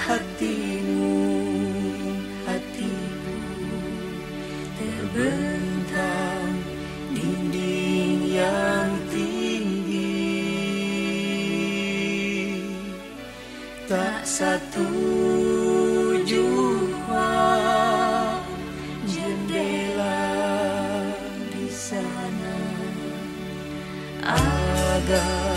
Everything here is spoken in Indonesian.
hatimu hatimu terbentang dinding yang tinggi. Tak satu jua jendela di sana. Agar